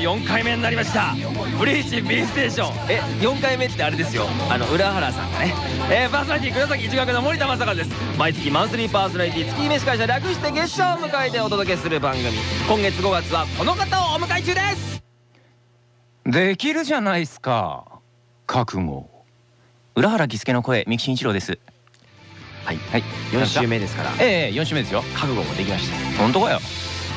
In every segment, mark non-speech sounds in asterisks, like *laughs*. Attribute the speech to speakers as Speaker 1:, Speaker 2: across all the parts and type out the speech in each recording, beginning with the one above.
Speaker 1: 怒涛の4回目になりました。ブリーチ B ステーション。え4回目ってあれですよ。あの浦原さんがね。えー、パーソナリティ黒崎一学の森田正和です。毎月マンスリーパーソナリティ月飯会社略して月謝を迎えてお届けする番組。今月5月はこの方をお迎え中です。
Speaker 2: できるじゃないですか。覚悟。浦原喜助の声三木慎一郎です。
Speaker 1: はい、はい、4週目ですから。
Speaker 2: ええ4週目ですよ。
Speaker 1: 覚悟もできました。
Speaker 2: 本当かよ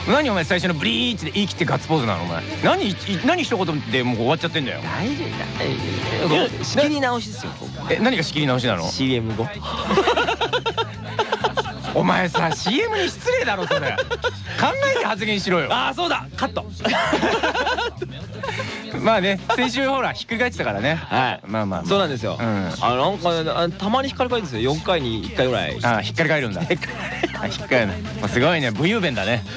Speaker 2: 何お前最初のブリーチで言い切ってガッツポーズなのお前。何何一言でもう終わっちゃってんだよ。
Speaker 1: 大丈夫大丈夫。仕切り直しですよ
Speaker 2: え何が仕切り直しなの
Speaker 1: ？CM 後。*laughs*
Speaker 2: お前さ CM に失礼だろそれ。考えて発言しろよ。
Speaker 1: ああそうだ。カット *laughs*
Speaker 2: まあね先週ほらひっくり返ってたからね。
Speaker 1: はい。
Speaker 2: まあまあ
Speaker 1: そうなんですよ。あなんかたまにひっかり返るんですよ。4回に1回ぐらい。
Speaker 2: あひっかり返るんだ。*laughs* ひっかり返る。すごいね。武勇弁だね。*laughs*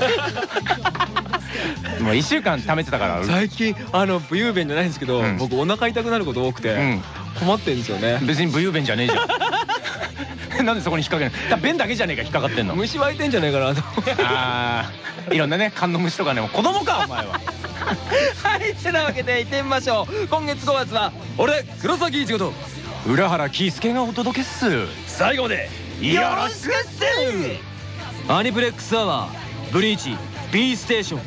Speaker 2: もう1週間貯めてたから。
Speaker 1: 最近あの武勇弁じゃないんですけど僕お腹痛くなること多くて困ってんですよね。
Speaker 2: 別に武勇弁じゃねえじゃん。*laughs* なんでそこに引っ掛けるの？弁だけじゃねえか引っかかってんの。
Speaker 1: 虫湧いてんじゃねえかなと。
Speaker 2: ああいろんなね缶の虫とかね。子供かお前は
Speaker 1: はいてなわけでいってみましょう。今月5月は俺黒崎一護と
Speaker 2: 浦原喜助がお届けっす。
Speaker 1: 最後までよろしくっす。アニプレックスアワーブリーチ B ステーション。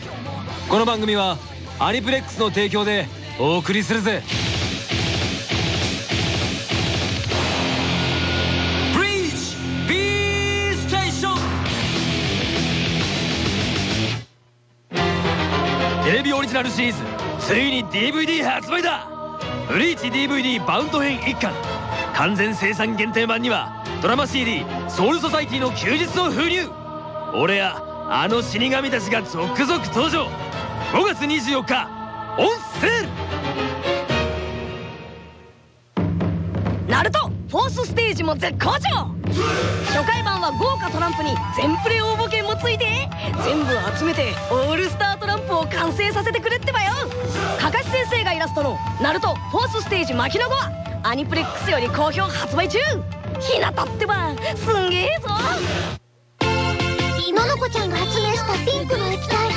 Speaker 1: この番組はアニプレックスの提供でお送りするぜテレビオリジナルシリーズ。ついに DVD 発売だ。ブリーチ DVD バウンド編1巻。完全生産限定版にはドラマ CD「ソウルソサイティの休日」を封入。俺やあの死神たちが続々登場。5月24日オンセー
Speaker 3: ルナルトフォースステージも絶好調。初回版は豪華トランプに全プレ応募券もついて。全部集めてオールスタートランプを完成させてくれってばよ。かかし先生がイラストの「ナルトフォースステージ牧の子」はアニプレックスより好評発売中。ひなたってばすんげえぞ。
Speaker 4: ののこちゃんが発明したピンクの液体。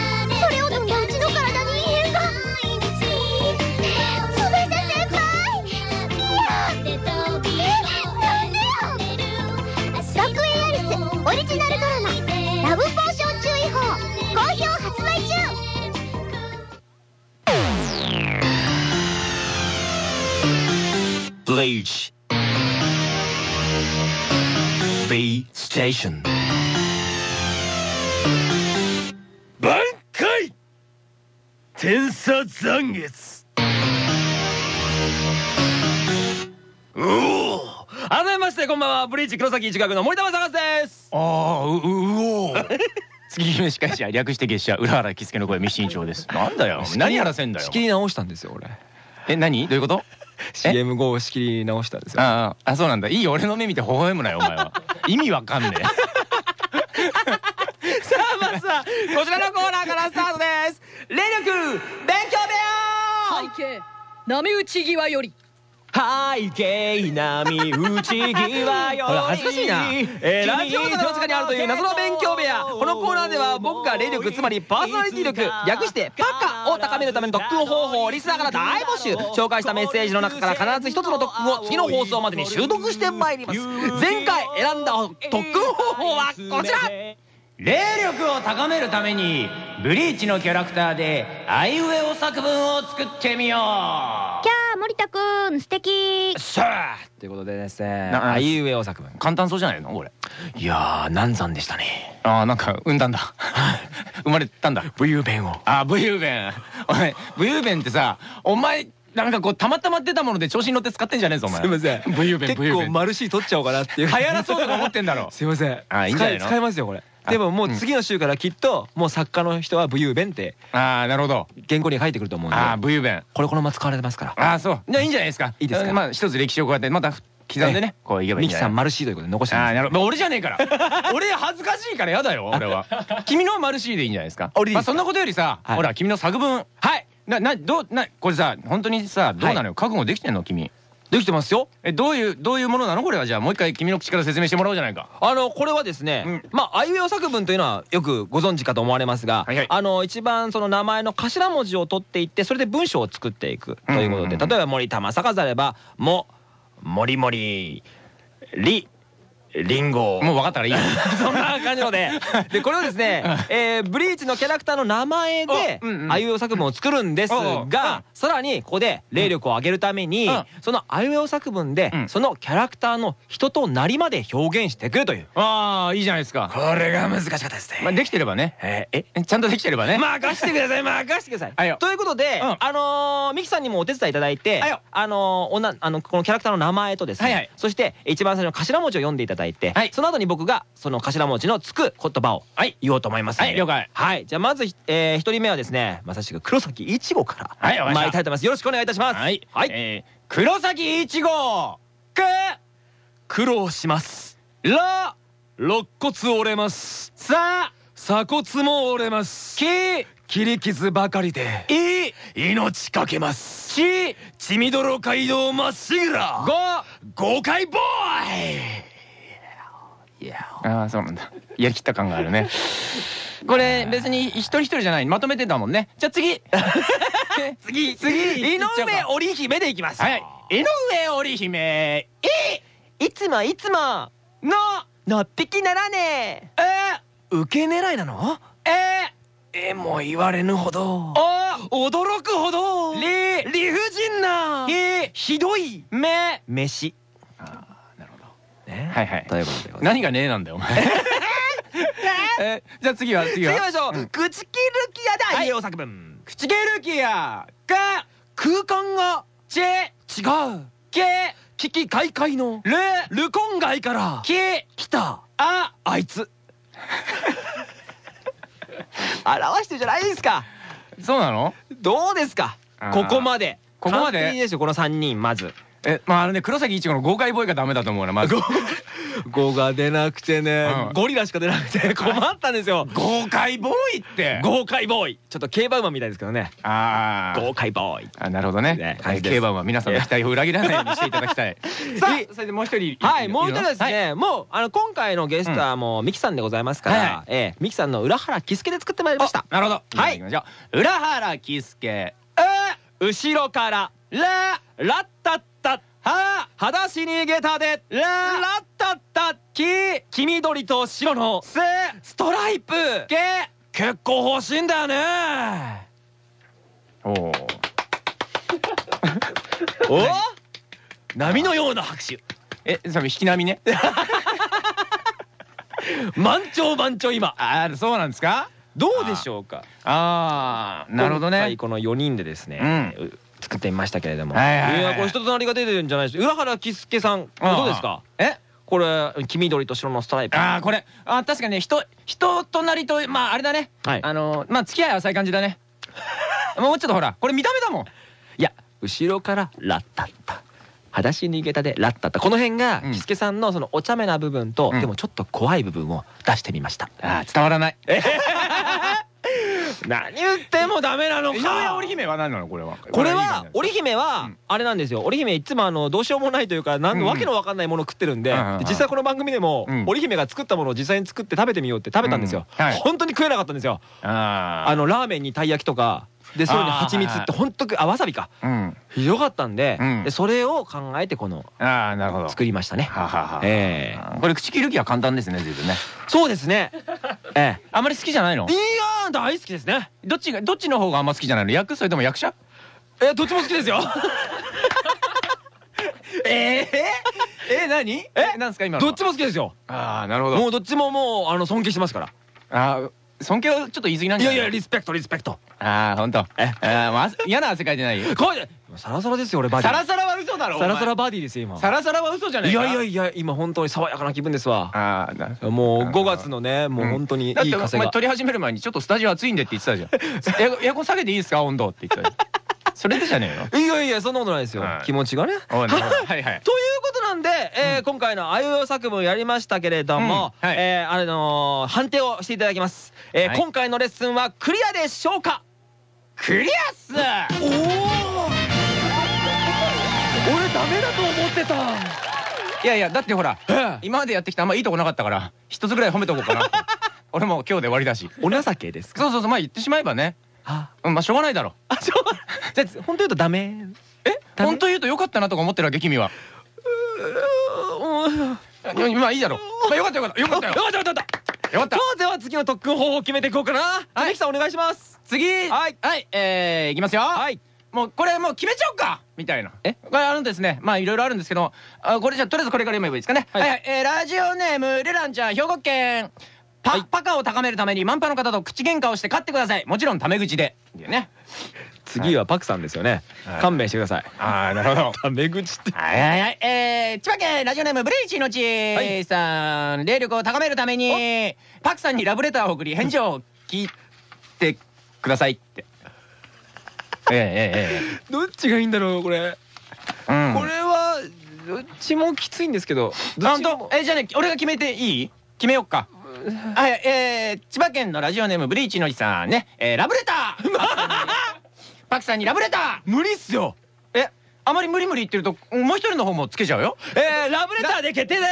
Speaker 1: Bleach B Station. 挽回天差残月おお改めましてこんばんは。ブリーチ黒崎一学の森田正和です。
Speaker 2: ああううお *laughs* 月姫司会者略して月謝。浦原喜助の声三慎一郎です。なんだよ。何やらせんだよ。
Speaker 1: 仕切り直したんですよ俺。
Speaker 2: え何？どういうこと？
Speaker 1: CM 後を仕切り直したんですよ。
Speaker 2: ああそうなんだ。いい俺の目見て微笑むなよお前は。*laughs* 意味わかんねえ。*laughs*
Speaker 1: さあまずはこちらのコーナーからスタートです。霊力勉強部屋。
Speaker 3: 背景波打ち際より
Speaker 1: 背景波打ち際よほら恥ずかしいな、えー、ラジオのどちかにあるという謎の勉強部屋。このコーナーでは僕が霊力つまりパーソナリティ力略してパカを高めるための特訓方法をリスナーから大募集。紹介したメッセージの中から必ず一つの特訓を次の放送までに習得してまいります。前回選んだ特訓方法はこちら。
Speaker 2: 霊力を高めるためにブリーチのキャラクターであいうえお作文を作ってみよう。
Speaker 4: キャー森田くん素敵。
Speaker 1: さあということでですねあいうえお作文。
Speaker 2: 簡単そうじゃないのこれ。
Speaker 1: いやー難産でしたね。
Speaker 2: ああなんか産んだんだ。*laughs* 生まれたんだ。
Speaker 1: 武勇弁を。
Speaker 2: あ武勇弁お前武勇弁ってさお前なんかこうたまたま出たもので調子に乗って使ってんじゃねえぞお前。
Speaker 1: すいません。
Speaker 2: 武勇弁
Speaker 1: 結構マルシー取っちゃおうかなっていう。*laughs*
Speaker 2: 流行らそうとか思ってんだろ。*laughs*
Speaker 1: すいません。
Speaker 2: あいいんじゃないの？
Speaker 1: 使えますよこれでももう次の週からきっともう作家の人は武勇弁って
Speaker 2: ああなるほど。
Speaker 1: 原稿に書いてくると思うんで。
Speaker 2: ああ武勇弁。
Speaker 1: これこのまま使われてますから。
Speaker 2: ああそう。じゃあいいんじゃないですか。
Speaker 1: いいですか。
Speaker 2: まあ一つ歴史をこうやってまた刻んでねこういけばいいんじゃない。
Speaker 1: ミキさんマルシーということで残して
Speaker 2: ああなるほど。俺じゃねえから。*laughs* 俺恥ずかしいからやだよ俺は。*laughs* 君のマルシーでいいんじゃないですか。まあそんなことよりさほら君の作文。
Speaker 1: はい。
Speaker 2: ななどうなこれさ本当にさどうなのよ？覚悟できてんの？君
Speaker 1: できてますよ。
Speaker 2: えどういうどういうものなの？これはじゃあもう一回君の口から説明してもらおうじゃないか。
Speaker 1: あのこれはですね、
Speaker 2: うん。
Speaker 1: まああいうえお作文というのはよくご存知かと思われますが、あの一番その名前の頭文字を取っていってそれで文章を作っていくということで、例えば森玉坂ざれば「も」「もりもり」「り」リンゴ。
Speaker 2: もう分かったからいいよ。*laughs*
Speaker 1: そんな感じので。でこれをですね、えーブリーチのキャラクターの名前で
Speaker 2: あ
Speaker 1: いうえお作文を作るんですがさらにここで霊力を上げるために
Speaker 2: うん。
Speaker 1: そのあいうえお作文で
Speaker 2: うん。
Speaker 1: そのキャラクターの人となりまで表現してくるという。
Speaker 2: ああいいじゃないですか。
Speaker 1: これが難しかったです
Speaker 2: まあできてればね。
Speaker 1: えーえ？
Speaker 2: ちゃんとできてればね。
Speaker 1: 任してください任してください。ということで、
Speaker 2: うん。
Speaker 1: あのーミキさんにもお手伝いいただいて、あのーおなあのこのキャラクターの名前とですね、
Speaker 2: はいはい。
Speaker 1: そして一番最初の頭文字を読んでいただいて、
Speaker 2: はい。
Speaker 1: その後に僕がその頭文字のつく言葉を
Speaker 2: はい。
Speaker 1: 言おうと思います
Speaker 2: はい了解。
Speaker 1: はい、じゃあまずひえー一人目はですね、まさしく黒崎一護から
Speaker 2: はい
Speaker 1: 参りたいと思います。よろしくお願いいたします。
Speaker 2: はい。
Speaker 1: はい、
Speaker 2: えー。黒崎一号
Speaker 1: く苦労します。
Speaker 2: ら
Speaker 1: 肋骨折れます。
Speaker 2: さ
Speaker 1: 鎖骨も折れます。
Speaker 2: き。
Speaker 1: 切り傷ばかりで
Speaker 2: い。
Speaker 1: 命かけます。
Speaker 2: ち。
Speaker 1: 血みどろ街道まっしぐら。
Speaker 2: ご。
Speaker 1: 豪快ボーイいや
Speaker 2: ああそうなんだ。やりきった感があるね。*laughs* これ別に一人一人じゃない。まとめてたもんね。じゃあ次。*laughs* *laughs*
Speaker 1: 次。
Speaker 2: 次。
Speaker 1: 井上織姫でいきます。
Speaker 2: はい。井上織姫。
Speaker 1: い。つもいつも。
Speaker 2: の。
Speaker 1: のっぴきならね。
Speaker 2: え
Speaker 1: え受け狙いなの？
Speaker 2: え
Speaker 1: えも言われぬほど。
Speaker 2: お
Speaker 1: 驚くほど。
Speaker 2: り
Speaker 1: 理不尽な。
Speaker 2: ひ
Speaker 1: ひどい。
Speaker 2: め
Speaker 1: 飯ね。
Speaker 2: はいはい。
Speaker 1: ということで
Speaker 2: 何がねえなんだよお前。*laughs* えじゃあ次は次は。
Speaker 1: 次行きましょう。
Speaker 2: うん。
Speaker 1: 口切る気やだ。
Speaker 2: はい。
Speaker 1: 家を作文。
Speaker 2: 口ゲルキアが
Speaker 1: 空間が
Speaker 2: ち
Speaker 1: 違う。
Speaker 2: け
Speaker 1: 危機開会の
Speaker 2: る。
Speaker 1: ルコン街から
Speaker 2: き
Speaker 1: 来た。
Speaker 2: あ。
Speaker 1: あいつ。*laughs* 表してるじゃないですか。
Speaker 2: そうなの？
Speaker 1: どうですか？ここまで。
Speaker 2: ここまで？
Speaker 1: 完璧ですよこの3人まず
Speaker 2: えまああのね黒崎一護の豪快ボーイがダメだと思うなまず。
Speaker 1: 5が出なくてね
Speaker 2: うん。
Speaker 1: ゴリラしか出なくて *laughs* 困ったんですよ。
Speaker 2: 豪快ボーイって。
Speaker 1: 豪快ボーイ。ちょっと競馬馬みたいですけどね。
Speaker 2: あー。
Speaker 1: 豪快ボーイ。
Speaker 2: あなるほどね。
Speaker 1: ね
Speaker 2: はい競馬は皆さんの期待を裏切らないようにしていただきたい。*laughs* さあそれでもう一人
Speaker 1: はいもう一人です
Speaker 2: はい。
Speaker 1: ねもうあの今回のゲストはもうミキさんでございますからええミキさんの裏原喜助で作ってまいりました。
Speaker 2: なるほど。
Speaker 1: はい。
Speaker 2: 浦原喜助
Speaker 1: 後ろから
Speaker 2: ら
Speaker 1: ラッタッタ
Speaker 2: は
Speaker 1: 裸足に下駄で。
Speaker 2: ら
Speaker 1: ラッタッタ。
Speaker 2: き
Speaker 1: 黄緑と白の。
Speaker 2: す
Speaker 1: ストライプ。
Speaker 2: け。
Speaker 1: 結構欲しいんだよね。
Speaker 2: おお *laughs*
Speaker 1: お？波のような拍手。
Speaker 2: えそれ引き波ね。*laughs*
Speaker 1: 満潮満潮今。
Speaker 2: あーそうなんですか？
Speaker 1: どうでしょうか？
Speaker 2: ああなるほどね。
Speaker 1: この4人でですね、う作ってみましたけれども、
Speaker 2: はい
Speaker 1: やこれ人となりが出てるんじゃないです。浦原喜助さんどうですか？
Speaker 2: え？
Speaker 1: これ黄緑と白のストライプ。
Speaker 2: ああこれあー確かにね人人となりとまああれだね。
Speaker 1: はい。
Speaker 2: あのまあ付き合いは浅い感じだね。*laughs* もうちょっとほらこれ見た目だもん。
Speaker 1: いや後ろからラッタッタ。裸足に下駄でラッタッタ。この辺が
Speaker 2: うん。
Speaker 1: 喜助さんのそのお茶目な部分と、
Speaker 2: うん。
Speaker 1: でもちょっと怖い部分を出してみました。
Speaker 2: あー伝わらない *laughs*
Speaker 1: 何言ってもダメなの
Speaker 2: 井上織姫は何なの？これは。
Speaker 1: これは織姫
Speaker 2: う
Speaker 1: は
Speaker 2: ん。
Speaker 1: あれなんですよ。織姫いつもあのどうしようもないというか何
Speaker 2: うん。
Speaker 1: のわけのわかんないものを食ってるんで実際この番組でも
Speaker 2: うん。
Speaker 1: 織姫が作ったものを実際に作って食べてみようって食べたんですよ。本当に食えなかったんですよ。
Speaker 2: あ
Speaker 1: あのラーメンにたい焼きとかでそれに
Speaker 2: あー
Speaker 1: 蜂蜜って本当あわさびか。
Speaker 2: あうん。
Speaker 1: ひどかったんでそれを考えてこの
Speaker 2: ああなるほど。
Speaker 1: 作りましたね。
Speaker 2: ははは
Speaker 1: ええ。
Speaker 2: これ口切る気は簡単ですね随分ね。
Speaker 1: そうですね。*laughs* え
Speaker 2: あんまり好きじゃないの？
Speaker 1: えいやー大好きですね。
Speaker 2: どっちがどっちの方があんま好きじゃないの？役それとも役者？
Speaker 1: えどっちも好きですよ。*laughs*
Speaker 2: ええ？え何？えなんですか今の
Speaker 1: どっちも好きですよ。
Speaker 2: ああなるほど。
Speaker 1: もうどっちももうあの尊敬してますから。
Speaker 2: あー尊敬はちょっと言い過ぎなん
Speaker 1: い
Speaker 2: じゃない？
Speaker 1: やいやリスペクトリスペクト。
Speaker 2: ああ本当。
Speaker 1: え？
Speaker 2: あ嫌な汗かいてない？よ
Speaker 1: これサラサラですよ俺バディ。
Speaker 2: サラサラは嘘だろ
Speaker 1: サラサラ
Speaker 2: お
Speaker 1: バディですよ今。
Speaker 2: 前サラサラは嘘じゃない
Speaker 1: い
Speaker 2: か
Speaker 1: やいやいや今本当に爽やかな気分ですわ。
Speaker 2: ああな
Speaker 1: もう5月のねもう本当にいい
Speaker 2: だってお
Speaker 1: 風が
Speaker 2: 前撮り始める前にちょっとスタジオ暑いんでって言ってたじゃん。エアコン下げていいですか？温度って言ってたそれでじゃねえの？
Speaker 1: いやいやそんなことないですよ。
Speaker 2: はい。
Speaker 1: 気持ちがね。
Speaker 2: はいはい。*laughs*
Speaker 1: というなんで、えー今回のあいうえお作文やりましたけれども、
Speaker 2: うん。はい。
Speaker 1: えーあのー判定をしていただきます、えー
Speaker 2: はい。
Speaker 1: 今回のレッスンはクリアでしょうか？
Speaker 2: クリアっす！
Speaker 1: おお俺ダメだと思ってた。
Speaker 2: いやいやだってほら
Speaker 1: ええ
Speaker 2: 今までやってきたあんまいいとこなかったから一つぐらい褒めとこうかな *laughs* 俺も今日で終わりだし。
Speaker 1: お情けですか？
Speaker 2: そうそうそうまあ言ってしまえばね。
Speaker 1: あ。
Speaker 2: うんまあしょうがないだろ。
Speaker 1: あそう。じゃあ本当言うとダメ？
Speaker 2: え？本当言うとよかったなとか思ってるわけ君は。
Speaker 1: うん
Speaker 2: まあいいだろ。まあよかったよかった。よかったよ。
Speaker 1: よかったよかった。
Speaker 2: よかった。
Speaker 1: さあでは次の特訓方法を決めていこうかな
Speaker 2: はい。
Speaker 1: さんお願いします。
Speaker 2: 次。
Speaker 1: はい。
Speaker 2: はい。えーいきますよ。
Speaker 1: はい。
Speaker 2: もうこれもう決めちゃおうか。みたいな。
Speaker 1: え？
Speaker 2: これあるんですね。まあいろいろあるんですけど。あこれじゃあとりあえずこれから読めばいいですかね。
Speaker 1: は
Speaker 2: はい。いはい。えーラジオネームレランちゃん兵庫県。パ,、
Speaker 1: はい。
Speaker 2: パカを高めるために満パの方と口喧嘩をして勝ってください。もちろんタメ口で。ね
Speaker 1: 次はパクさんですよね。
Speaker 2: はい。
Speaker 1: 勘弁してください。
Speaker 2: ああなるほど。*laughs*
Speaker 1: タメ口って。
Speaker 2: はいはいはい。えー、千葉県ラジオネームブリーチのちさん。霊力を高めるためにパクさんにラブレターを送り返事を聞いてくださいって。*laughs* えええええ
Speaker 1: どっちがいいんだろうこれ。これはどっちもきついんですけど。ど
Speaker 2: あ
Speaker 1: っちも
Speaker 2: えじゃあね俺が決めていい？決めよっか。はいえー、千葉県のラジオネームブリーチのりさんね、えー、ラブレター *laughs* パクさんにラブレター！
Speaker 1: 無理っすよ。
Speaker 2: えあまり無理無理言ってるともう一人の方もつけちゃうよ？
Speaker 1: えーラブレターで決定で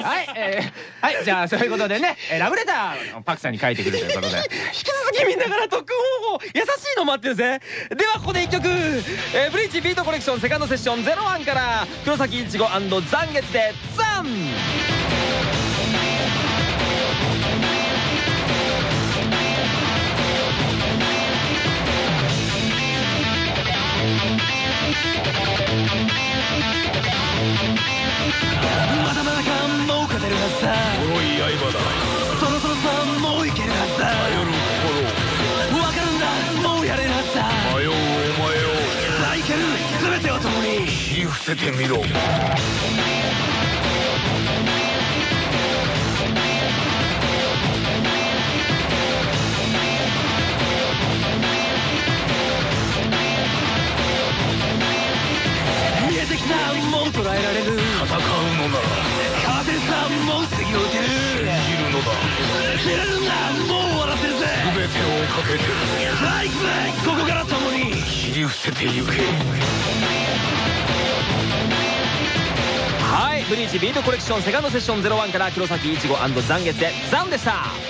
Speaker 1: す！
Speaker 2: はい、えー、はいじゃあそういうことでね、えー、ラブレターをパクさんに書いてくるということで。
Speaker 1: 引き続きみんなから特訓方法優しいの待ってるぜ。ではここで1曲、えーブリーチビートコレクションセカンドセッション01から黒崎いちご残月で「ザン!」まだまだかもう勝てるはずさ
Speaker 5: 黒い刃だ。
Speaker 1: そろそろさもういけるはずさ
Speaker 5: 頼る心
Speaker 1: わかるんだ。もうやれるはずさ
Speaker 5: 迷うお前を。
Speaker 1: さあいける。全てを共に。
Speaker 5: 切り伏せてみろ
Speaker 1: 見えもう捉えられる
Speaker 5: 戦うのなら
Speaker 1: 勝てるさもう防ぎる。
Speaker 5: 生きるのだ。
Speaker 1: れるんだもう終わらせるぜ。
Speaker 5: 全てをかけて。
Speaker 1: さあ行くぜここから共に
Speaker 5: 切り伏せてゆけ
Speaker 1: はいブリーチビートコレクションセカンドセッション01から黒崎いちご残月で「ザン」でした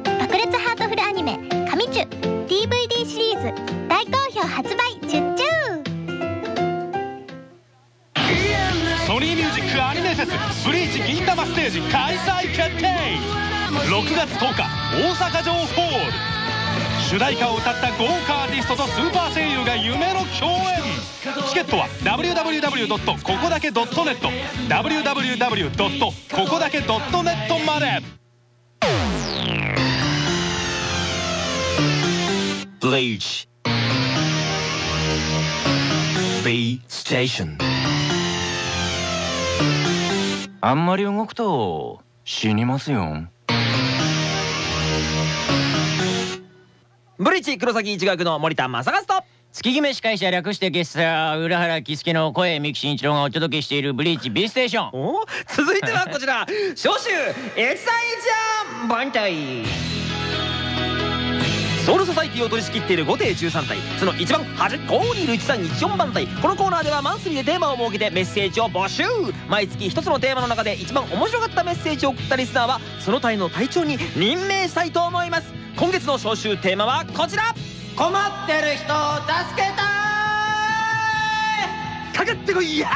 Speaker 4: ュ」DVD シリーズ大好評発売チュッチュ
Speaker 6: ソニーミュージックアニメフェスブリーチ銀玉ステージ開催決定6月10日大阪城ホール主題歌を歌った豪華アーティストとスーパー声優が夢の共演チケットは www. ここだけ .net www. ここだけ .net まで
Speaker 1: ブリーチ B ステーション
Speaker 2: あんまり動くと死にますよ。
Speaker 1: ブリーチ黒崎一学の森田正和と。
Speaker 2: 月決め司会者略してゲスター浦原喜助の声三木慎一郎がお届けしているブリーチ B ステーション。
Speaker 1: お続いてはこちら。召集越山一番隊ソウルソサイティを取り仕切っている5艇13体その一番端っこにいる1314番隊。このコーナーではマンスリーでテーマを設けてメッセージを募集。毎月一つのテーマの中で一番面白かったメッセージを送ったリスナーはその隊の隊長に任命したいと思います。今月の招集テーマはこちら。
Speaker 2: 困ってる人を助けた
Speaker 1: かかってこいや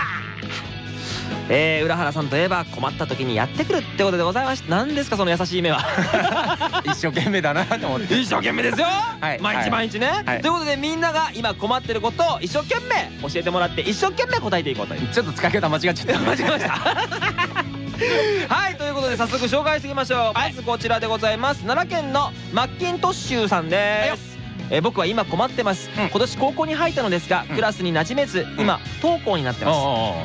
Speaker 1: えー、浦原さんといえば困った時にやってくるってことでございまして何ですかその優しい目は？*laughs*
Speaker 2: 一生懸命だなと思って。
Speaker 1: 一生懸命ですよ、
Speaker 2: はい。
Speaker 1: 毎日毎日ね、
Speaker 2: はい。
Speaker 1: ということでみんなが今困ってることを一生懸命教えてもらって一生懸命答えていこうという。
Speaker 2: ちょっと使い方間違っちゃった。
Speaker 1: 間違えました。*laughs* はいということで早速紹介していきましょう、まずこちらでございます。奈良県のマッキントッシュさんですえー僕は今困ってます、
Speaker 2: うん。
Speaker 1: 今年高校に入ったのですが、クラスに馴染めず今不登校になってます、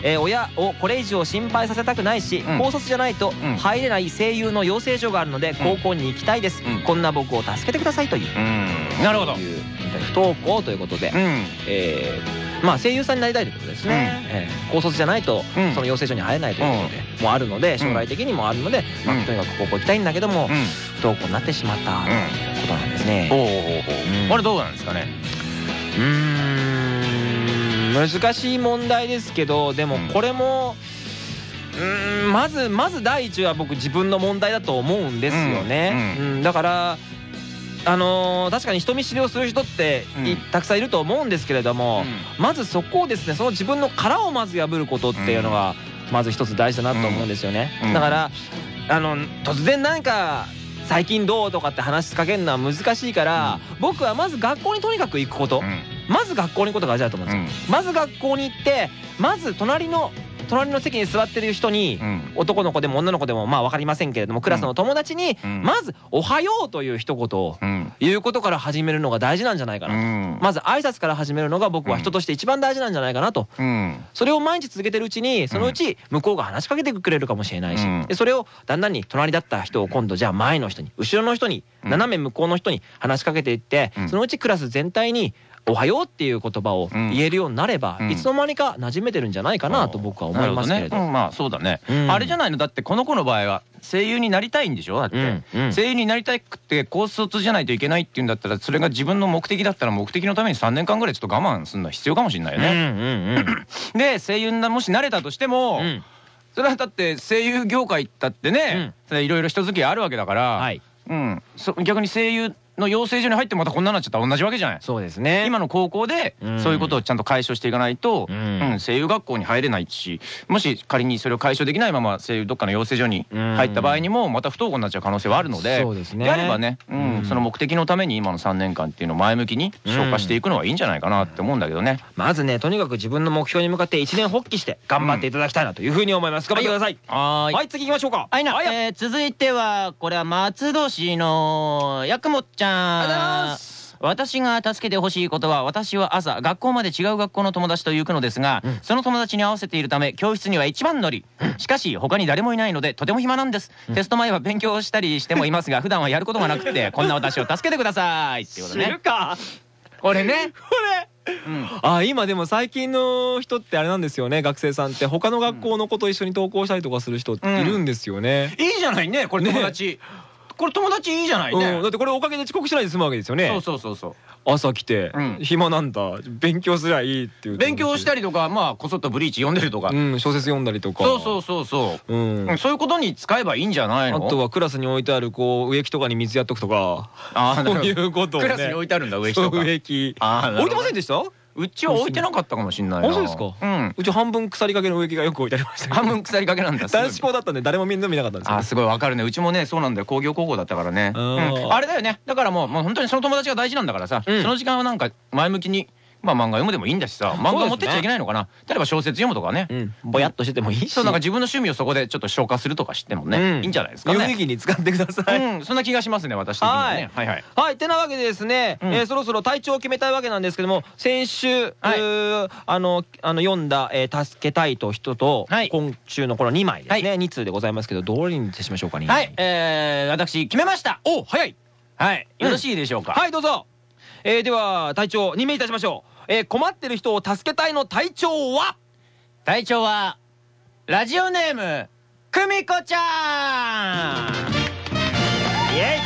Speaker 1: えー親をこれ以上心配させたくないし、
Speaker 2: うん。
Speaker 1: 高卒じゃないと
Speaker 2: うん。
Speaker 1: 入れない声優の養成所があるので高校に行きたいです、
Speaker 2: うん。
Speaker 1: こんな僕を助けてくださいという、
Speaker 2: うん。なるほど。
Speaker 1: 不登校ということで、
Speaker 2: うん。
Speaker 1: えーまあ声優さんになりたいということですね、えー高卒じゃないと
Speaker 2: うん。
Speaker 1: その養成所に入れないということで、もあるので将来的にもあるので、まあ
Speaker 2: うん。
Speaker 1: とにかく高校行きたいんだけども、
Speaker 2: うん。
Speaker 1: 不登校になってしまったということなんですね、
Speaker 2: これどうなんですかね？
Speaker 1: うーん。難しい問題ですけどでも
Speaker 2: うん。
Speaker 1: これもうーんまずまず第一は僕自分の問題だと思うんですよね。
Speaker 2: う
Speaker 1: うん。だからあのー確かに人見知りをする人ってい
Speaker 2: うん。
Speaker 1: たくさんいると思うんですけれども、まずそこをですねその自分の殻をまず破ることっていうのがまず一つ大事だなと思うんですよね。
Speaker 2: うん。
Speaker 1: だからあの突然なんか最近どうとかって話しかけるのは難しいから、僕はまず学校にとにかく行くこと、まず学校に行くことが大事だと思うんですよ。まず学校に行ってまず隣の隣の席に座ってる人に、男の子でも女の子でもまあ分かりませんけれどもクラスの友達に
Speaker 2: うん。
Speaker 1: まず「おはよう」という一言を言うことから始めるのが大事なんじゃないかなと。まず挨拶から始めるのが僕は人として一番大事なんじゃないかなと。それを毎日続けてるうちにそのうち向こうが話しかけてくれるかもしれないし
Speaker 2: うん。
Speaker 1: でそれをだんだんに隣だった人を今度じゃあ前の人に後ろの人に
Speaker 2: うん。
Speaker 1: 斜め向こうの人に話しかけていって
Speaker 2: うん。
Speaker 1: そのうちクラス全体に「おはよう」っていう言葉を言えるようになれば
Speaker 2: うん。
Speaker 1: いつの間にか馴染めてるんじゃないかなと僕は思いますけれど。
Speaker 2: まあそうだね。
Speaker 1: うん。
Speaker 2: あれじゃないの？だってこの子の場合は声優になりたいんでしょ？だって、声優になりたくて高卒じゃないといけないっていうんだったらそれが自分の目的だったら目的のために3年間ぐらいちょっと我慢するのは必要かもしれないよね。*laughs* で声優にもしなれたとしても、それはだって声優業界だってね、いろいろ人付き合いあるわけだから、
Speaker 1: はい。
Speaker 2: うん、そ逆に声優の養成所に入ってもまたこんなになっちゃったら同じわけじゃない。
Speaker 1: そうですね。
Speaker 2: 今の高校で
Speaker 1: うん。
Speaker 2: そういうことをちゃんと解消していかないと、
Speaker 1: う
Speaker 2: うんん声優学校に入れないしもし仮にそれを解消できないまま声優どっかの養成所に入った場合にもまた不登校になっちゃう可能性はあるので
Speaker 1: そうですね。
Speaker 2: あればね、うん
Speaker 1: うん。
Speaker 2: その目的のために今の3年間っていうのを前向きに消化していくのはいいんじゃないかなって思うんだけどね。
Speaker 1: まずねとにかく自分の目標に向かって一年発起して頑張っていただきたいなというふうに思います。頑張ってください
Speaker 2: は
Speaker 1: はい次行きましょうか。
Speaker 2: はいな、
Speaker 1: はい
Speaker 2: えー続いてはこれは松戸市のやくもっちゃん
Speaker 1: ます。
Speaker 2: 私が助けてほしいことは私は朝学校まで違う学校の友達と行くのですが、その友達に合わせているため教室には一番乗り、しかし他に誰もいないのでとても暇なんです、テスト前は勉強したりしてもいますが普段はやることがなくて *laughs* こんな私を助けてくださいってことね。
Speaker 1: 知るか。
Speaker 2: これね、
Speaker 1: これあ今でも最近の人ってあれなんですよね学生さんって。他の学校の子と一緒に登校したりとかする人っているんですよね、
Speaker 2: いいじゃないねこれ友達、これ友達いいじゃないね、
Speaker 1: うん、だってこれおかげで遅刻しないで済むわけですよね。
Speaker 2: そうそうそうそう。
Speaker 1: 朝来て、
Speaker 2: うん。
Speaker 1: 暇なんだ。勉強すりゃいいっていう
Speaker 2: 勉強した
Speaker 1: り
Speaker 2: りとかまあこそっとブリーチ読んでるとか、
Speaker 1: うん小説読んだりとか。
Speaker 2: そうそうそうそう。
Speaker 1: う、ん、
Speaker 2: うんそういうことに使えばいいんじゃない
Speaker 1: あ
Speaker 2: の
Speaker 1: とはクラスに置いてあるこう植木とかに水やっとくとか。
Speaker 2: あーなるほど。
Speaker 1: そういうことをね。
Speaker 2: クラスに置いてあるんだ植木とか。
Speaker 1: 植木。置いてませんでした？
Speaker 2: うちは置いてなかったかもしれないな。
Speaker 1: あそうですか。
Speaker 2: うん。
Speaker 1: うち半分腐りかけの植木がよく置いてありました
Speaker 2: 半分腐りかけなんだ。
Speaker 1: 男子校だったんで誰もみんな見なかったんですよ
Speaker 2: あすごいわかるね。うちもねそうなんだよ。工業高校だったからね、
Speaker 1: うん
Speaker 2: うん。あれだよね。だからもうもう本当にその友達が大事なんだからさ、
Speaker 1: うん。
Speaker 2: その時間はなんか前向きにまあ漫画読むでもいいんだしさ漫画持ってっちゃいけないのかな、例えば小説読むとかね、
Speaker 1: うんぼやっとしててもいいし。
Speaker 2: そうなんか自分の趣味をそこでちょっと消化するとかしてもね、
Speaker 1: うん。
Speaker 2: いいんじゃないですか
Speaker 1: 有意
Speaker 2: ね
Speaker 1: 義に使ってください、
Speaker 2: うん。そんな気がしますね私的にはね。はい。はい
Speaker 1: はい、てなわけでですね、
Speaker 2: うん。
Speaker 1: えーそろそろ体調を決めたいわけなんですけども先週、あのあの読んだ、えー助けたい」と人と、
Speaker 2: はい。
Speaker 1: 今週のこの2枚ですね、
Speaker 2: は
Speaker 1: 2通でございますけどどれにしましょうかね。
Speaker 2: はい、えー、私決めました。
Speaker 1: お早い。
Speaker 2: はい。よろしいでしょうか、
Speaker 1: はいどうぞ、えーでは隊長2名いたしましょう、えー困ってる人を助けたいの隊長は？
Speaker 2: 隊長はラジオネーム久美子ちゃん。
Speaker 1: イエイ。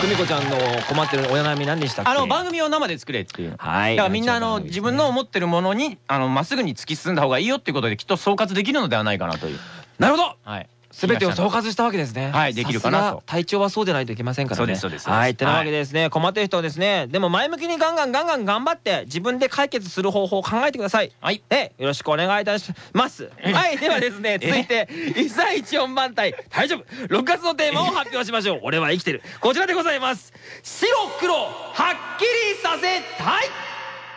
Speaker 1: 久美子ちゃんの困ってるお悩み何でしたっけ？
Speaker 2: あの番組を生で作れっていう。
Speaker 1: はい。
Speaker 2: だからみんなあの自分の思ってるものにあのまっすぐに突き進んだ方がいいよっていうことできっと総括できるのではないかなという。
Speaker 1: なるほど。
Speaker 2: はい
Speaker 1: 全てを総括したわけですね。
Speaker 2: はいできるかなと
Speaker 1: 体調はそうでないといけませんからね。
Speaker 2: そうですそうです
Speaker 1: はい、ってなわけ
Speaker 2: はい
Speaker 1: でですね、困ってる人はですね、でも前向きにガンガンガンガン頑張って自分で解決する方法を考えてください。
Speaker 2: はい
Speaker 1: え、よろしくお願いいたします。はい、ではですね、*laughs* 続いて1314番隊大丈夫。6月のテーマを発表しましょう。*laughs* 俺は生きてる。こちらでございます。白黒はっきりさせたい。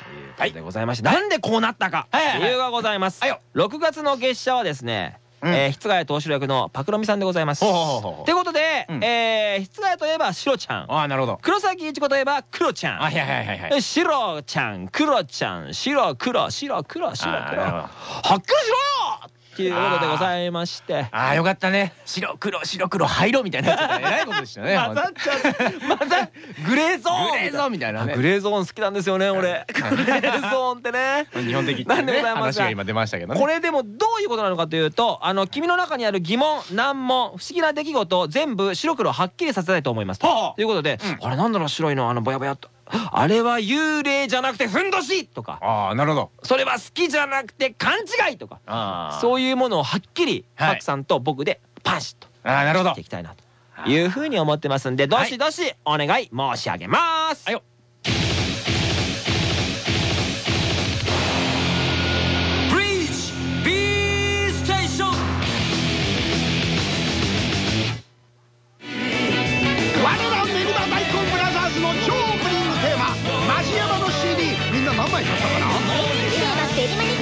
Speaker 1: ということでございまして、なんでこうなったか理由がございます。
Speaker 2: はいよ
Speaker 1: 6月の月謝はですね
Speaker 2: うん
Speaker 1: えー室外投手役のパクロミさんでございます。ということで、
Speaker 2: うん
Speaker 1: えー室外といえばシロちゃん。
Speaker 2: ああなるほど
Speaker 1: 黒崎一子といえばクロちゃん。
Speaker 2: はいはいはいはいはい
Speaker 1: シロちゃん、クロちゃん、シロ、クロ、シロ、クロ、シロ、クロ。はっきりしろよっていうことでございまして。
Speaker 2: ああよかったね。白黒白黒灰色みたいなえら *laughs* いことでしたね
Speaker 1: 混ざっちゃう。またグレーゾーン
Speaker 2: グレーゾーンみたいなね。
Speaker 1: グレーゾーン好きなんですよね、俺。グレーゾーンってね。
Speaker 2: 日本的
Speaker 1: なんでご
Speaker 2: ね
Speaker 1: ざいます
Speaker 2: 話が今出ましたけどね。
Speaker 1: これでもどういうことなのかというとあの君の中にある疑問難問不思議な出来事を全部白黒はっきりさせたいと思いますと。いうことで、あれなんだろう白いのあのぼやぼやっとあれは幽霊じゃなくてふんどしとか。
Speaker 2: ああなるほど。
Speaker 1: それは好きじゃなくて勘違いとか。そういうものをはっきり
Speaker 2: はい
Speaker 1: パクさんと僕でパシッと
Speaker 2: ああなるほど。
Speaker 1: していきたいなというふうに思ってますんでどしどしお願い申し上げます。
Speaker 2: はい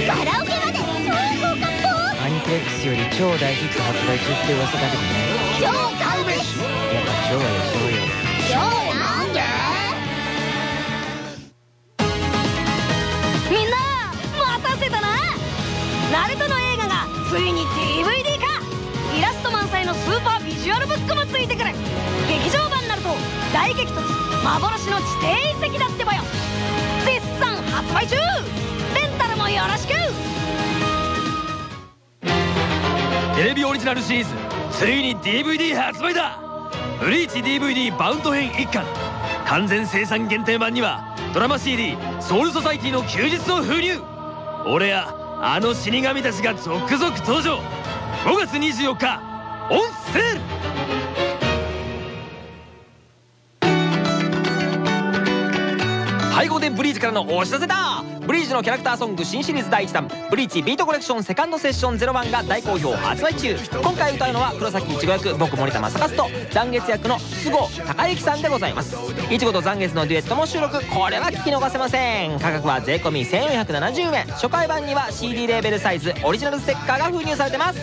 Speaker 4: カラオケまで超豪華っ
Speaker 7: アニプレックスより超大ヒット発売中って噂だけどね
Speaker 4: 超買うべし
Speaker 7: やっぱ超はよそうよ
Speaker 4: 超なんで
Speaker 3: みんな待たせたな。ナルトの映画がついに DVD 化。イラスト満載のスーパービジュアルブックもついてくる劇場版ナルト大激突。幻の地底遺跡だってばよ絶賛発売中。もよろしく。
Speaker 1: テレビオリジナルシリーズついに DVD 発売だ。ブリーチ DVD バウンド編1巻。完全生産限定版にはドラマ CD「ソウルソサイティの休日」を封入。俺やあの死神たちが続々登場。5月24日オンセール背後でブリーチからのお知らせだブリーチのキャラクターソング新シリーズ第1弾「ブリーチビートコレクションセカンドセッション01」が大好評発売中。今回歌うのは黒崎いちご役僕森田正和と残月役の菅生孝之さんでございます。いちごと残月のデュエットも収録。これは聞き逃せません。価格は税込1470円。初回版には CD レーベルサイズオリジナルステッカーが封入されてます。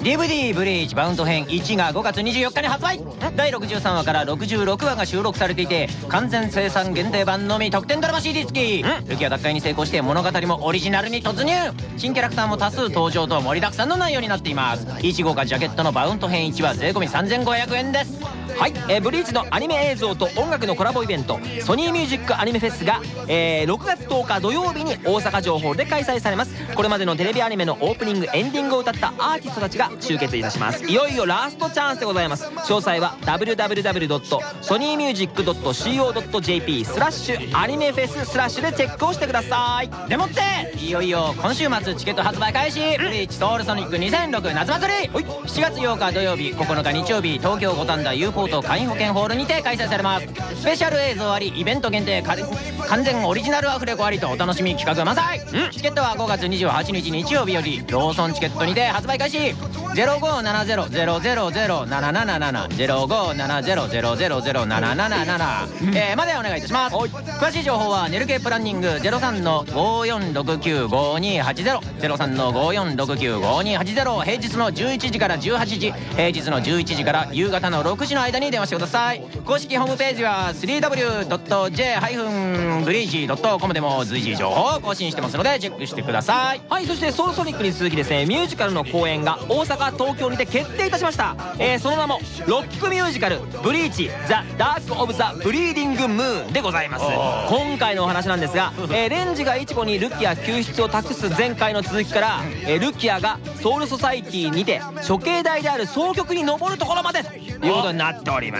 Speaker 2: DVD ブリーチバウンド編1が5月24日に発売。第63話から66話が収録されていて完全生産限定版のみ特典ドラマ CD 付き。ルキア奪回に成功して物語もオリジナルに突入。新キャラクターも多数登場と盛りだくさんの内容になっています。1号かジャケットのバウンド編1は税込3500円です
Speaker 1: はい、えーブリーチのアニメ映像と音楽のコラボイベントソニーミュージックアニメフェスが、えー6月10日土曜日に大阪城ホールで開催されます。これまでのテレビアニメのオープニングエンディングを歌ったアーティストたちが集結いたします。いよいよラストチャンスでございます。詳細は www.sonymusic.co.jp スラッシュアニメフェススラッシュでチェックをしてください。
Speaker 2: でもって！いよいよ今週末チケット発売開始。ブリーチソウルソニック2006夏祭り。7月8日土曜日9日日曜日東京五反田 U コート簡易保険ホールにて開催されます。スペシャル映像ありイベント限定か完全オリジナルアフレコありとお楽しみ企画満載。チケットは5月28日日曜日よりローソンチケットにて発売開始。0570-000-777 0570-000-777えーまでお願いいたします。詳しい情報はネルケプランニング03の54695280 03の54695280平日の11時から18時。平日の11時から夕方の6時の間に電話してください。公式ホームページは 3w.j-breezy.com でも随時情報を更新してますのでチェックしてください。
Speaker 1: はいそしてソウルソニックに続きですねミュージカルの公演が大阪東京にて決定いたしました、えーその名もロックミュージカル「ブリーチザ・ダーク・オブ・ザ・ブリーディング・ムーン」でございます。今回のお話なんですが、*laughs* えーレンジがイチコにルキア救出を託す前回の続きから、えールキアがソウルソサイティにて処刑台である総局に上るところまでということになっておりま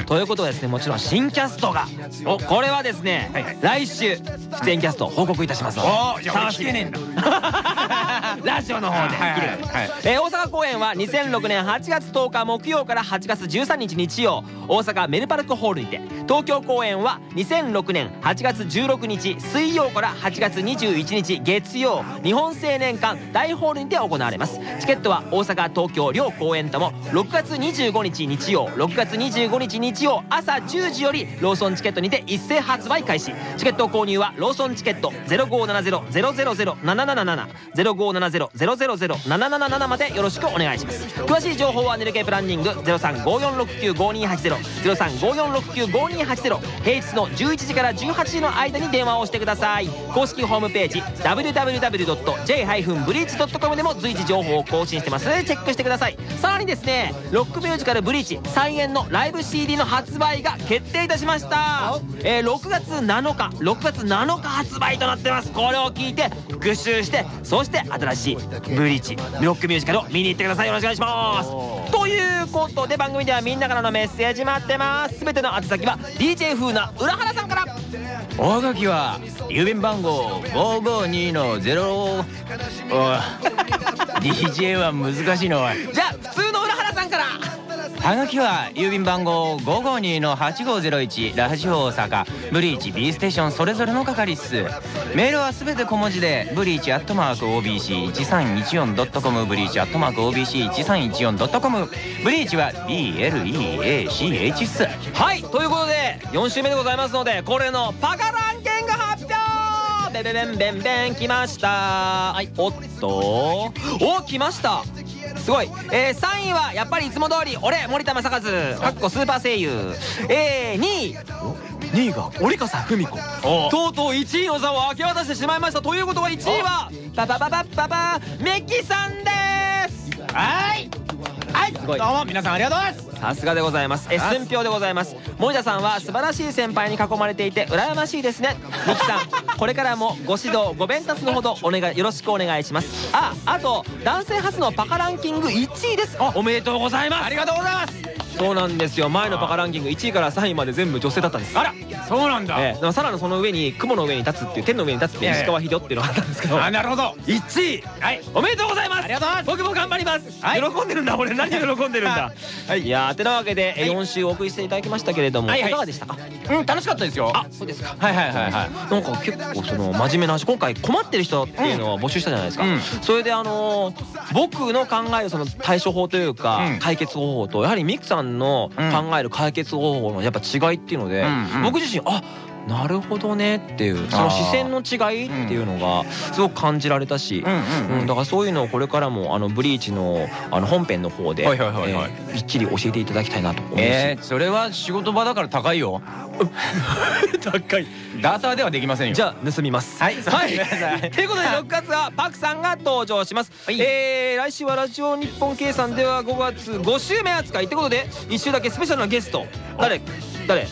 Speaker 1: す。ということはですねもちろん新キャストがおこれはですね、来週出演キャスト報告いたしますので。
Speaker 2: おじゃあ俺聞けねえんだ
Speaker 1: ラジオの方で、
Speaker 2: はいはいはい。
Speaker 1: えー大阪公演は2006年8月10日木曜から8月13日日曜。大阪メルパルクホールにて。東京公演は2006年8月16日水曜から8月21日月曜。日本青年館大ホールにて行われます。チケットは大阪東京両公演とも6月25日日曜。6月25日日曜。朝10時よりローソンチケットにて一斉発売開始。チケット購入はローソンチケット0570-000-777 0570 070-000-777までよろしくお願いします詳しい情報はネルケプランニング0354695280 0354695280平日の11時から18時の間に電話をしてください公式ホームページ www.j-breach.com でも随時情報を更新してますのでチェックしてくださいさらにですねロックミュージカルブリーチ再演のライブ CD の発売が決定いたしました、えー6月7日6月7日発売となってますこれを聞いて復習してそして新しいブリーチロックミュージカルを見に行ってください。よろしくお願いします。ということで番組ではみんなからのメッセージ待ってます。全ての宛先は DJ 風な浦原さんから。
Speaker 2: おはがきは郵便番号552の0おい。*laughs* DJ は難しいのおい。
Speaker 1: じゃあ普通の浦原さんから
Speaker 2: はがきは郵便番号552の8501ラジオ大阪ブリーチ B ステーションそれぞれの係っす。メールはすべて小文字でブリーチアットマーク OBC1314.com ブリーチアットマーク OBC1314.com ブリーチは BLEACH っす。
Speaker 1: はいということで4週目でございますので恒例のパカランキング発表!ベベベンベンベン来ました。はいおっとお来ました。すごい、えー、3位はやっぱりいつも通り俺森田正和かっこスーパー声優。えー、2位2位が折笠文子。とうとう1位の座を明け渡してしまいました。ということは1位はパパパパパパメキさんです。
Speaker 2: はいはいどうも皆さんありがとうございます。
Speaker 1: さすがでございます。S 寸票でございます。森田さんは素晴らしい先輩に囲まれていて羨ましいですね。ミキさん *laughs* これからもご指導ご鞭達のほどお願いよろしくお願いします。ああと男性初のパカランキング1位です。おめでとうございます。
Speaker 2: ありがとうございます
Speaker 1: そうなんですよ。前のパカランキング1位から3位まで全部女性だったんです。
Speaker 2: あらそうなんだ、
Speaker 1: ええ、さらにその上に雲の上に立つっていう天の上に立つっていう石川秀夫っていうのがあったんですけど。
Speaker 2: あなるほど。
Speaker 1: 1位。
Speaker 2: はい。
Speaker 1: おめでとうございます。
Speaker 2: ありがとうございます。
Speaker 1: 僕も頑張ります、
Speaker 2: はい。
Speaker 1: 喜んでるんだ俺。何を喜んでるんだ。はい。いやーてなわけで、え4週お送りしていただきましたけれども、
Speaker 2: はい
Speaker 1: かがでしたか？
Speaker 2: うん楽しかったですよ。
Speaker 1: あそうですか。
Speaker 2: はいはいはいはい。
Speaker 1: なんか結構その真面目な話今回困ってる人っていうのを募集したじゃないですか、
Speaker 2: うん。
Speaker 1: それであのー僕の考えるその対処法というか、
Speaker 2: うん。
Speaker 1: 解決方法とやはりミクさんの考える解決方法のやっぱ違いっていうので、僕自身あなるほどねっていうその視線の違いっていうのがすごく感じられたし、だからそういうのをこれからもあのブリーチのあの本編の方でびっちり教えていただきたいなと思うし、
Speaker 2: えー、それは仕事場だから高いよ。*laughs*
Speaker 1: 高い。
Speaker 2: ダーターではできませんよ。
Speaker 1: じゃあ盗みます。
Speaker 2: はい。
Speaker 1: は
Speaker 2: い。*laughs*
Speaker 1: ということで6月はパクさんが登場します、
Speaker 2: はい。
Speaker 1: えー、来週はラジオ日本計算では5月5週目扱いってことで1週だけスペシャルなゲスト誰？誰？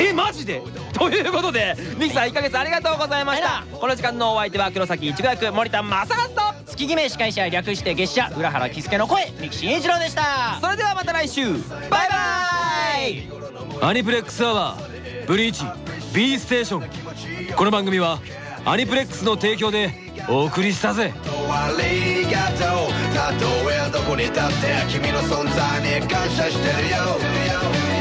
Speaker 1: えマジで？*laughs* ということでミキさん1ヶ月ありがとうございました。この時間のお相手は黒崎一護役森田正和と
Speaker 2: 月決め司会者略して月謝浦原喜助の声三木真一郎でした。
Speaker 1: それではまた来週。バイバイ。アニプレックスアワーブリーチ B ステーション。この番組はアニプレックスの提供でお送りしたぜ。
Speaker 8: ありがとうたとえどこにだって君の存在に感謝してるよ